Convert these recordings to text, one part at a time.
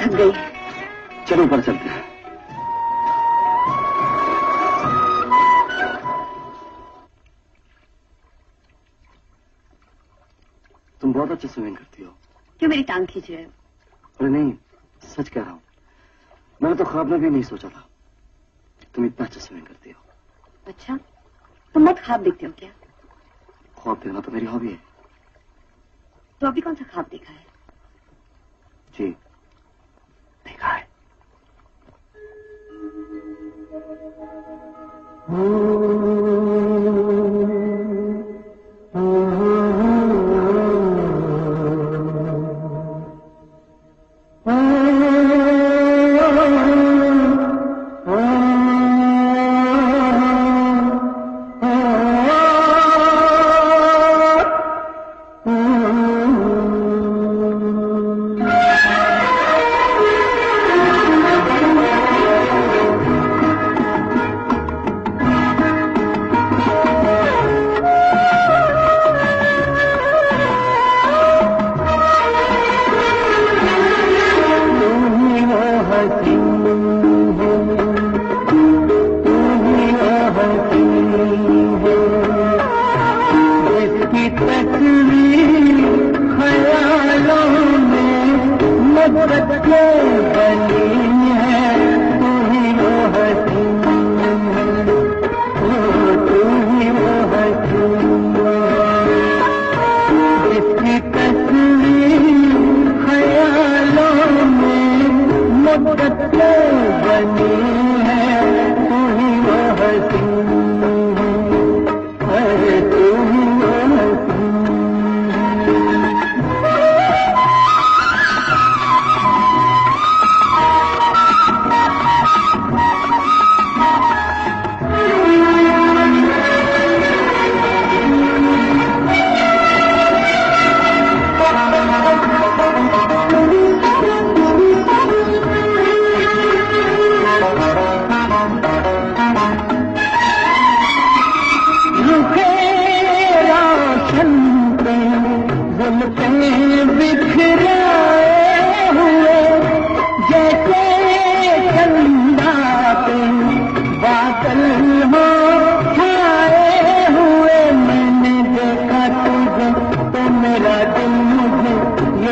चलो ऊपर चलते हैं। तुम बहुत अच्छी स्विमिंग करती हो। क्यों मेरी टांग खींच रहे हो? अरे नहीं सच कह रहा हूँ। मैंने तो ख्वाब में भी नहीं सोचा था। तुम इतना अच्छा स्विमिंग करती हो। अच्छा तुम बहुत ख्वाब देखते हो क्या? ख्वाब देखना तो मेरी हॉबी है। तो अभी कौन सा ख्वाब देखा है? जी। Hum. again.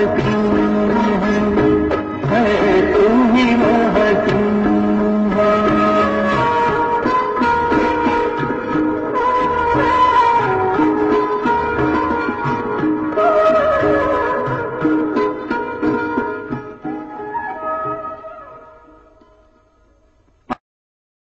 हसी